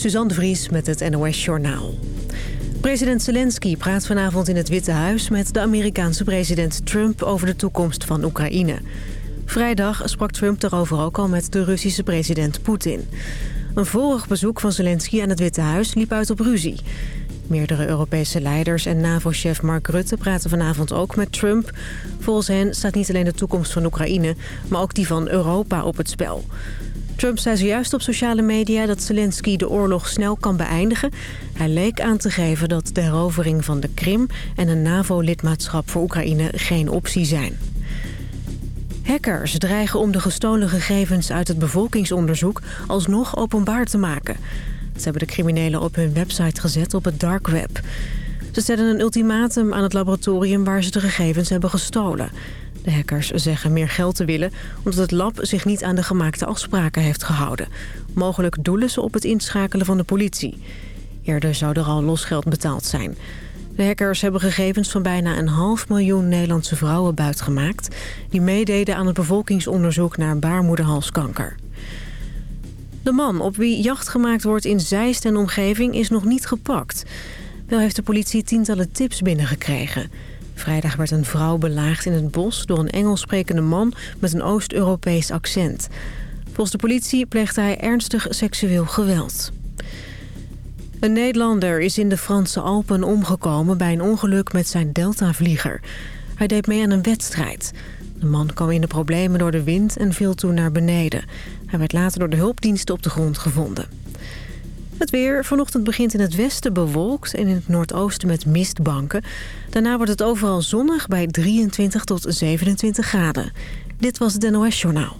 Suzanne Vries met het NOS Journaal. President Zelensky praat vanavond in het Witte Huis met de Amerikaanse president Trump over de toekomst van Oekraïne. Vrijdag sprak Trump daarover ook al met de Russische president Poetin. Een vorig bezoek van Zelensky aan het Witte Huis liep uit op ruzie. Meerdere Europese leiders en NAVO-chef Mark Rutte praten vanavond ook met Trump. Volgens hen staat niet alleen de toekomst van Oekraïne, maar ook die van Europa op het spel. Trump zei zojuist op sociale media dat Zelensky de oorlog snel kan beëindigen. Hij leek aan te geven dat de herovering van de Krim en een NAVO-lidmaatschap voor Oekraïne geen optie zijn. Hackers dreigen om de gestolen gegevens uit het bevolkingsonderzoek alsnog openbaar te maken. Ze hebben de criminelen op hun website gezet op het dark web. Ze stellen een ultimatum aan het laboratorium waar ze de gegevens hebben gestolen. De hackers zeggen meer geld te willen omdat het lab zich niet aan de gemaakte afspraken heeft gehouden. Mogelijk doelen ze op het inschakelen van de politie. Eerder zou er al losgeld betaald zijn. De hackers hebben gegevens van bijna een half miljoen Nederlandse vrouwen buitgemaakt... die meededen aan het bevolkingsonderzoek naar baarmoederhalskanker. De man op wie jacht gemaakt wordt in Zeist en omgeving is nog niet gepakt. Wel heeft de politie tientallen tips binnengekregen. Vrijdag werd een vrouw belaagd in het bos door een Engels sprekende man met een Oost-Europees accent. Volgens de politie pleegde hij ernstig seksueel geweld. Een Nederlander is in de Franse Alpen omgekomen bij een ongeluk met zijn Delta-vlieger. Hij deed mee aan een wedstrijd. De man kwam in de problemen door de wind en viel toen naar beneden. Hij werd later door de hulpdiensten op de grond gevonden. Het weer. Vanochtend begint in het westen bewolkt en in het noordoosten met mistbanken. Daarna wordt het overal zonnig bij 23 tot 27 graden. Dit was het NOS Journaal.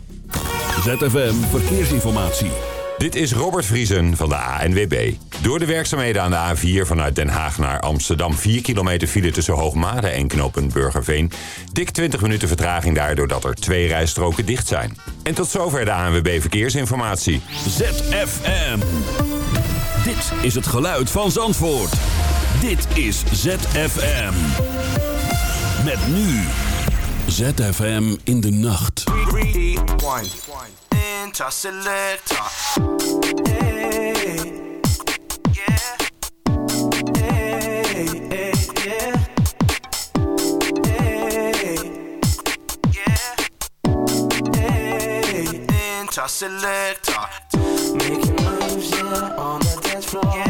ZFM Verkeersinformatie. Dit is Robert Vriesen van de ANWB. Door de werkzaamheden aan de A4 vanuit Den Haag naar Amsterdam... 4 kilometer file tussen Hoogmade en knooppunt Burgerveen. Dik 20 minuten vertraging daardoor dat er twee rijstroken dicht zijn. En tot zover de ANWB Verkeersinformatie. ZFM. Dit is het geluid van Zandvoort. Dit is ZFM. Met nu. ZFM in de nacht. Making moves, yeah, on floor. Yeah.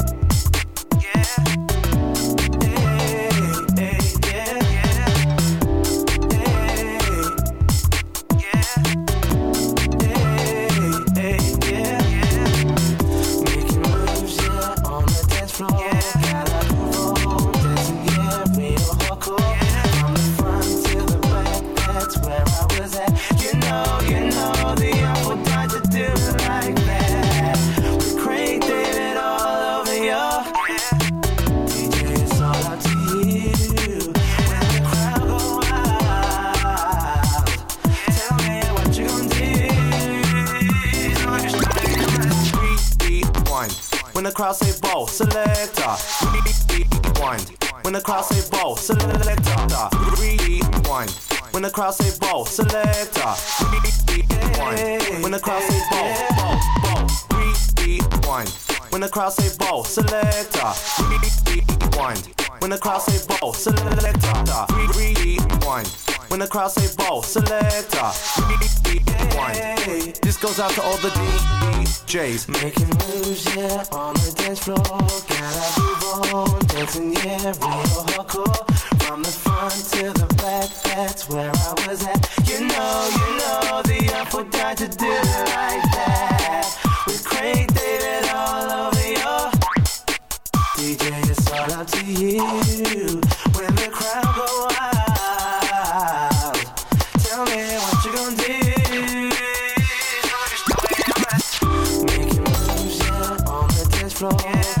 Rewind. When the crowd say ball, selector. Rewind. When the crowd say ball, selector. Rewind. This goes out to all the DJs. Making moves, yeah, on the dance floor. Gotta move on, dancing, yeah, real hardcore. From the front to the back, that's where I was at. You know, you know, the Artful Dodger to do it like that. With Craig David all over your DJ, it's all up to you. When the crowd go wild, tell me what you gonna do. Making moves, yeah, on the dance floor.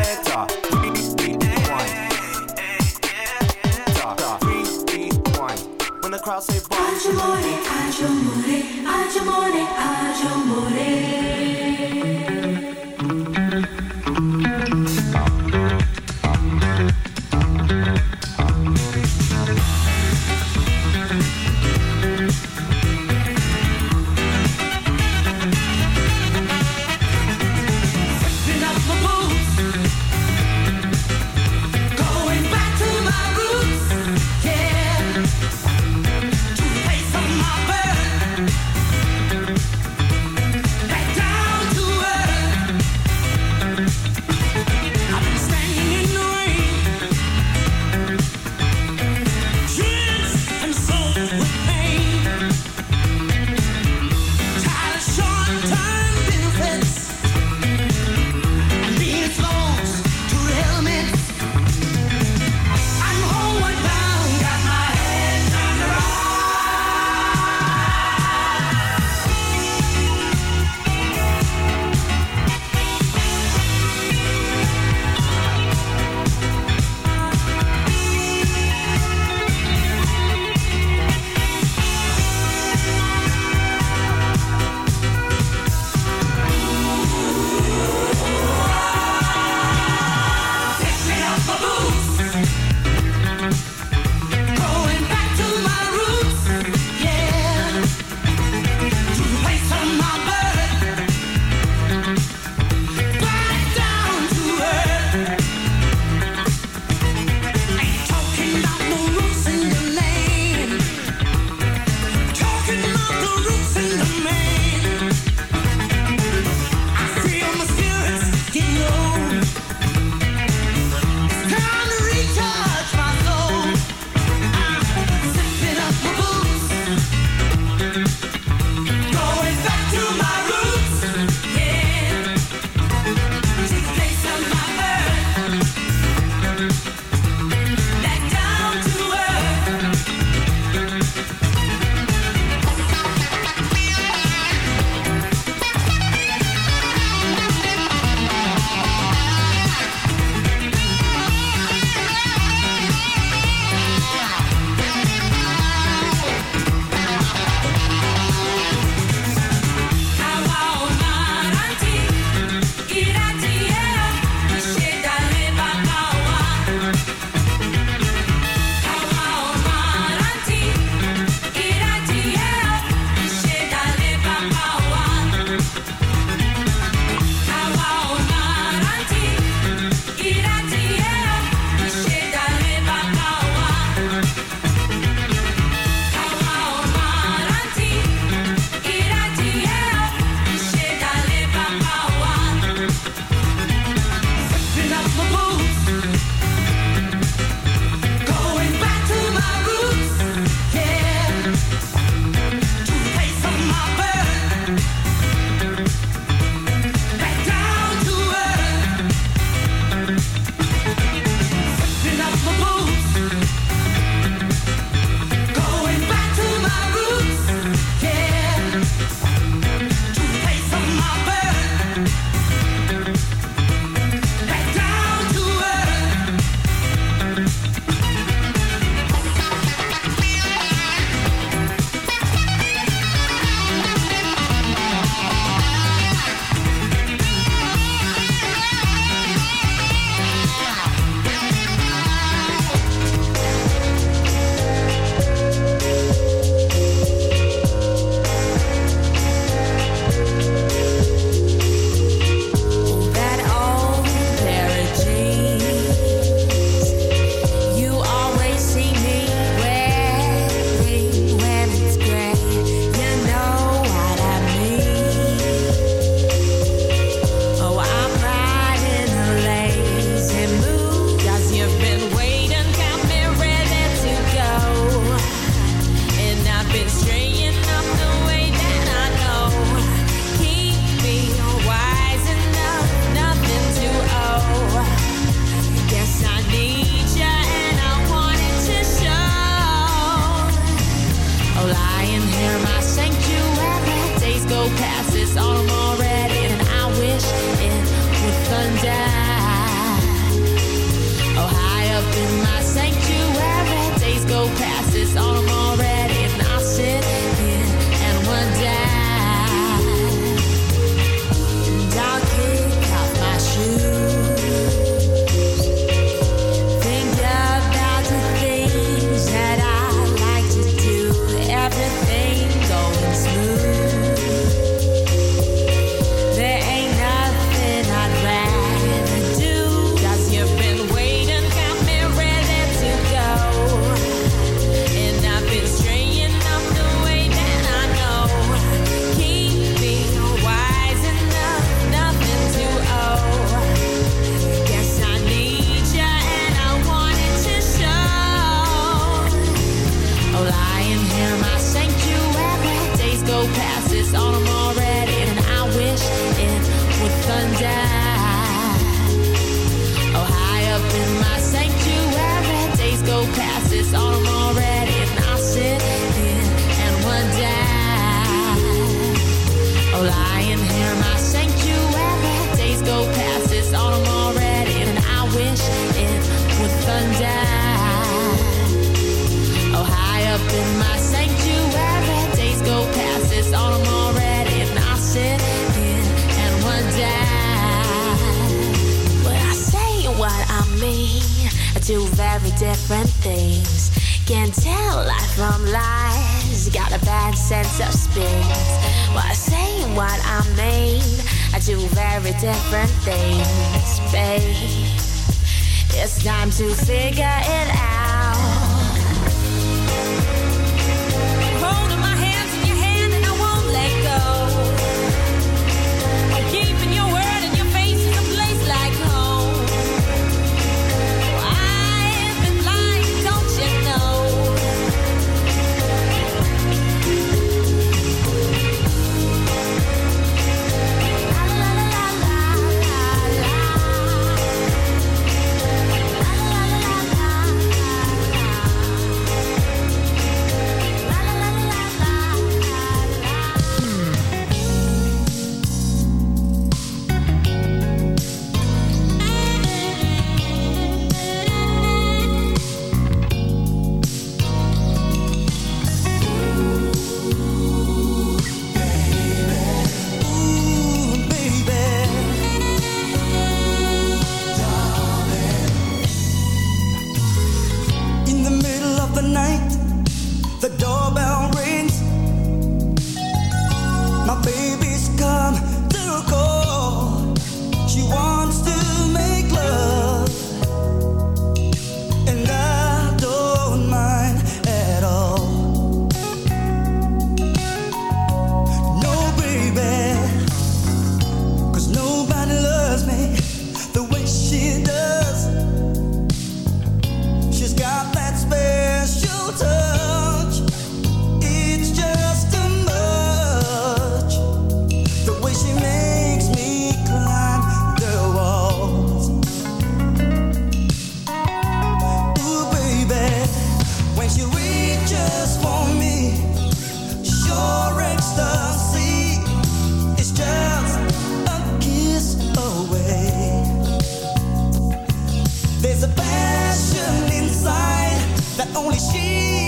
That only she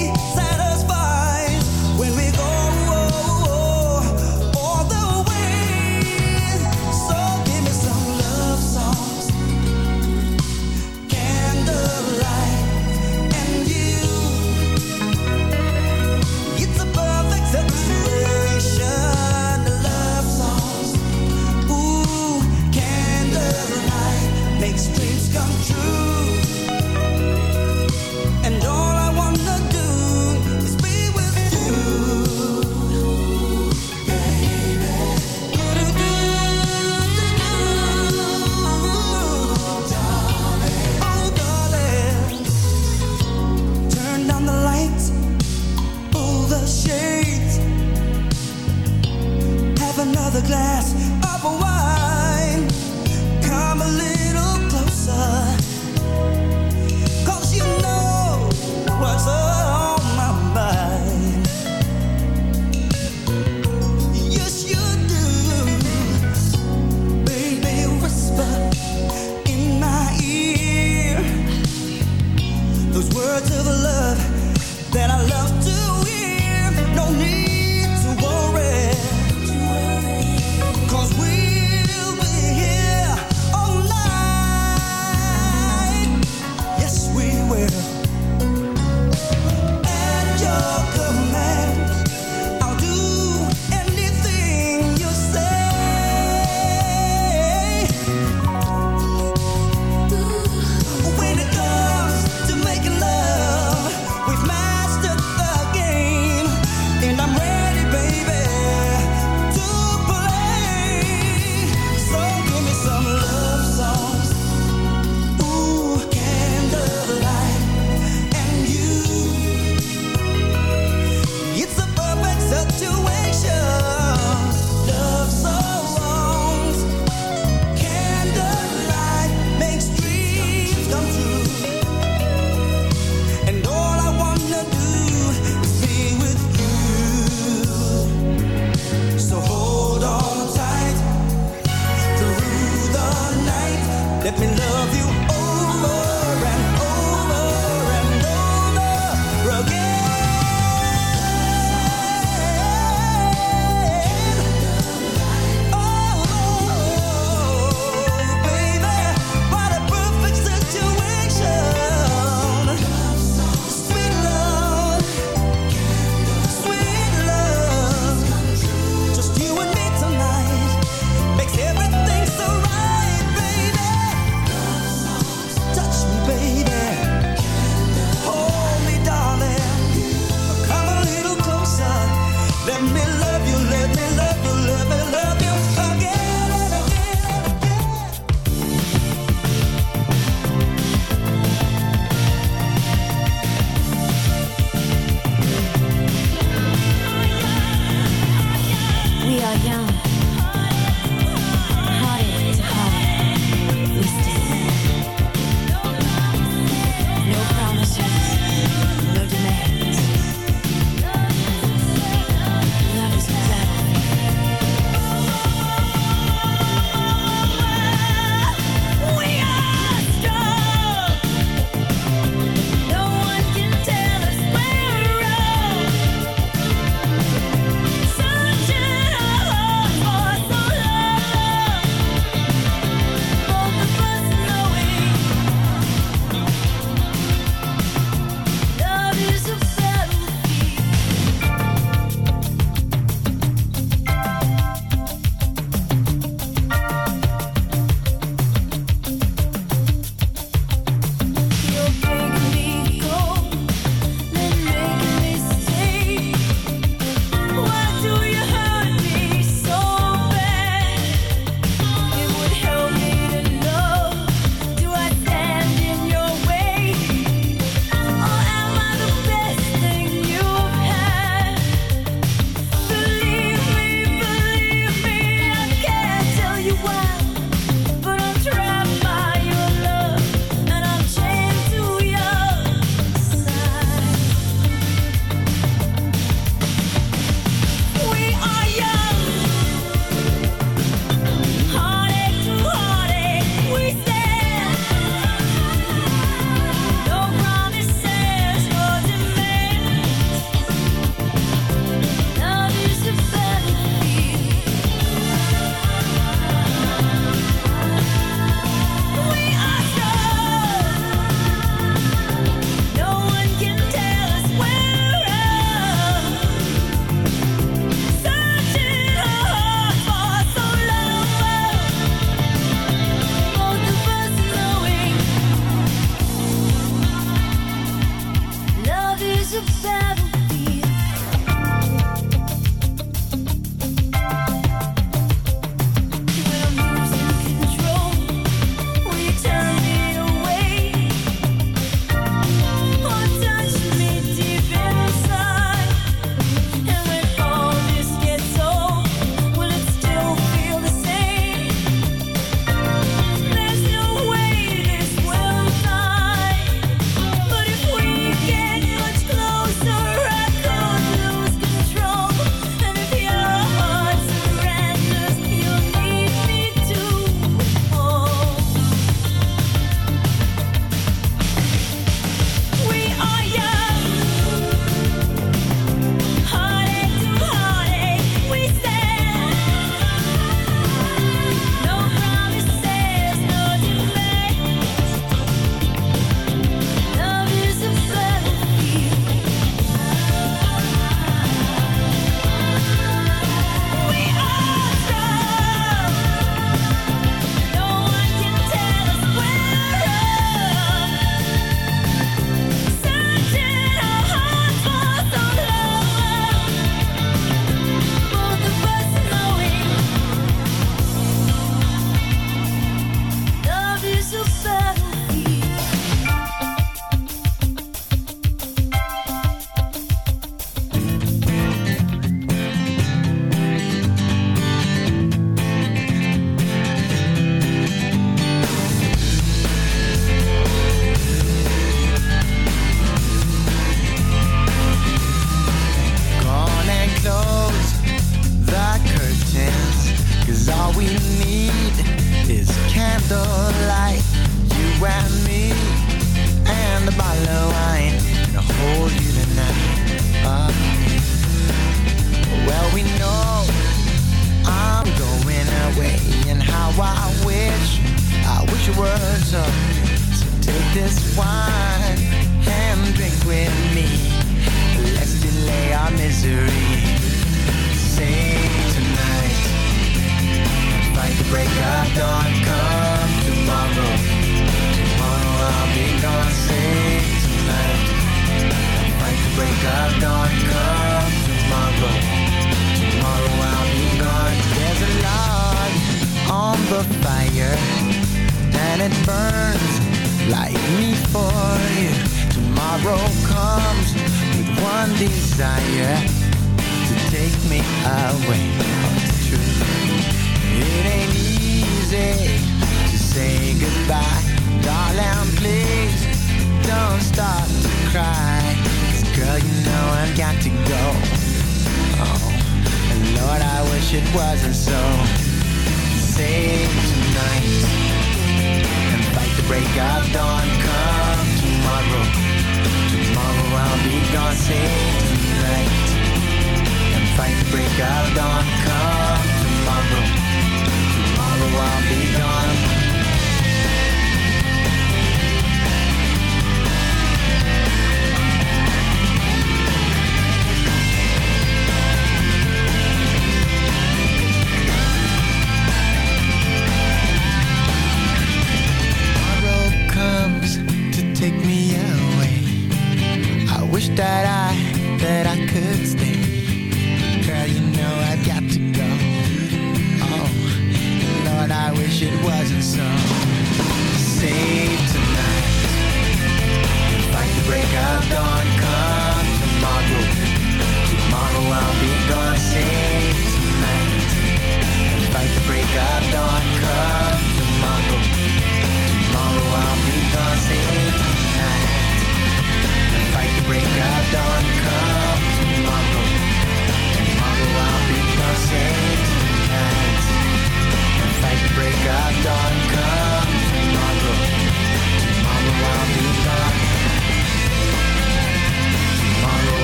it wasn't so.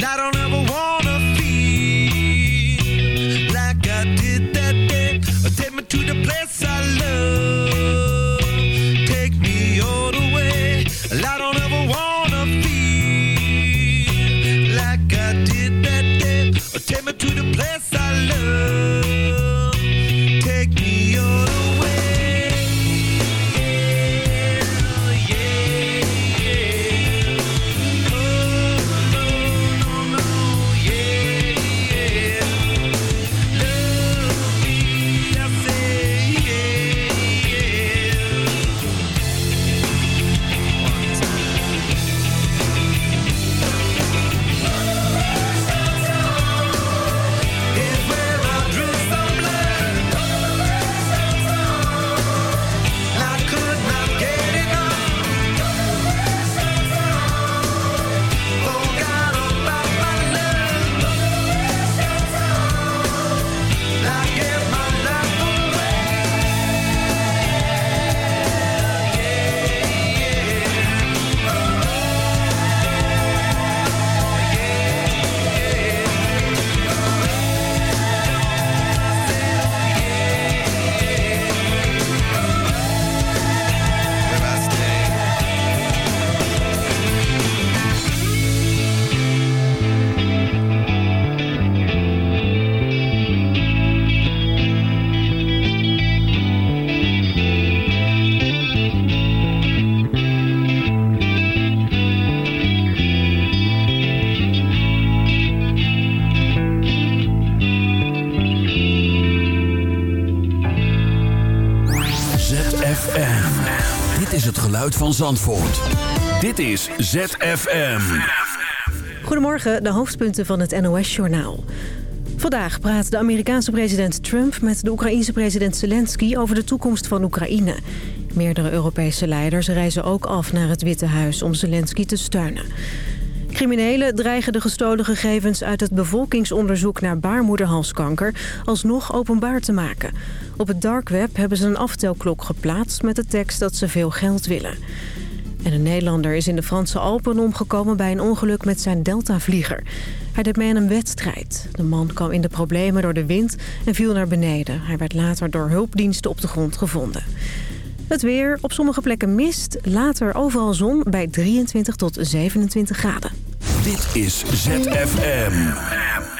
Not only ZFM. Dit is het geluid van Zandvoort. Dit is ZFM. Goedemorgen, de hoofdpunten van het NOS-journaal. Vandaag praat de Amerikaanse president Trump met de Oekraïense president Zelensky over de toekomst van Oekraïne. Meerdere Europese leiders reizen ook af naar het Witte Huis om Zelensky te steunen. Criminelen dreigen de gestolen gegevens uit het bevolkingsonderzoek naar baarmoederhalskanker alsnog openbaar te maken. Op het dark web hebben ze een aftelklok geplaatst met de tekst dat ze veel geld willen. En een Nederlander is in de Franse Alpen omgekomen bij een ongeluk met zijn Delta-vlieger. Hij deed mee aan een wedstrijd. De man kwam in de problemen door de wind en viel naar beneden. Hij werd later door hulpdiensten op de grond gevonden. Het weer, op sommige plekken mist, later overal zon bij 23 tot 27 graden. Dit is ZFM.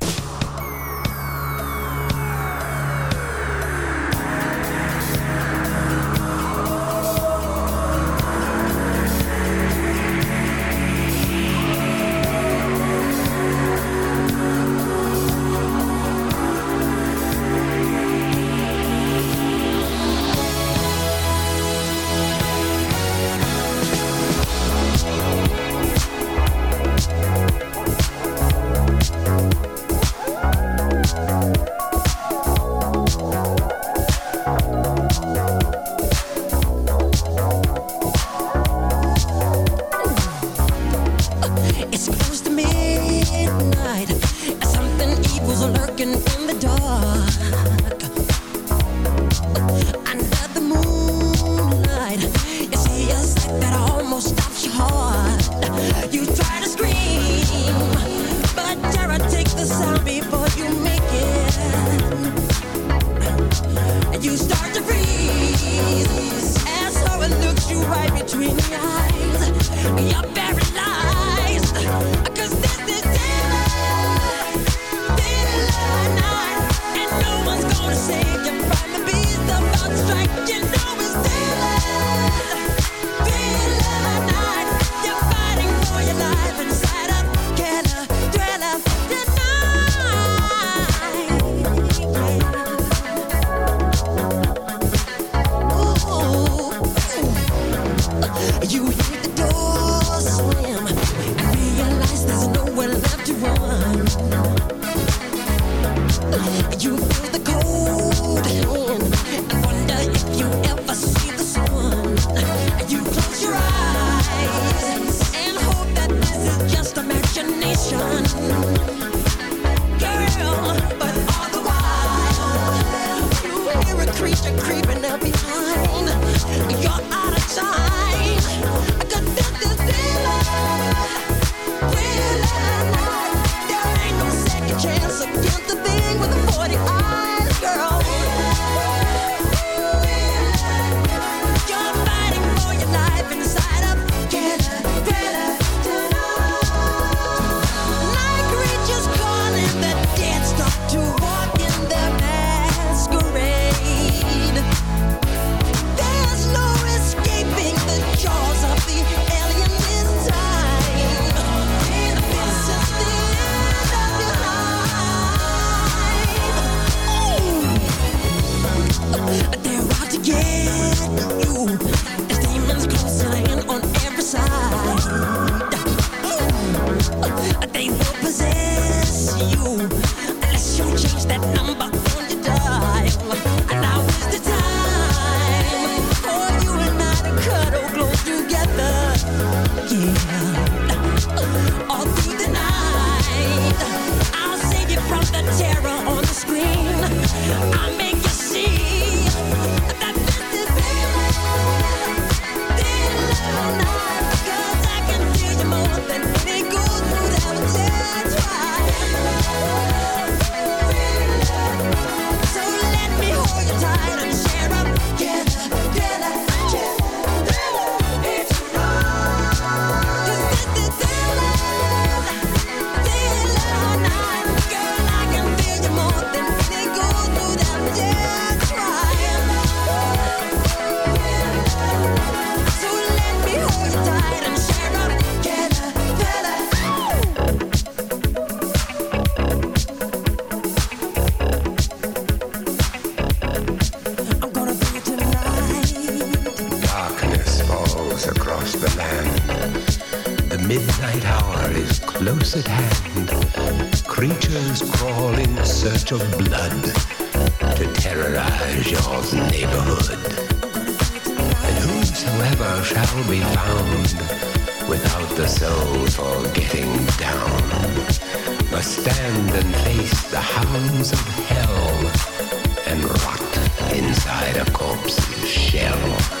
must stand and face the hounds of hell and rot inside a corpse's shell.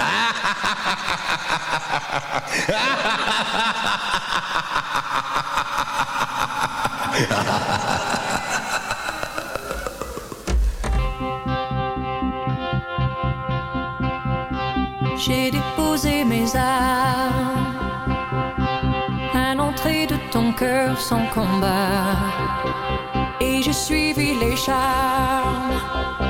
J'ai déposé mes armes à l'entrée de ton cœur sans combat. Et j'ai suivi les charmes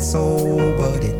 Me so, but it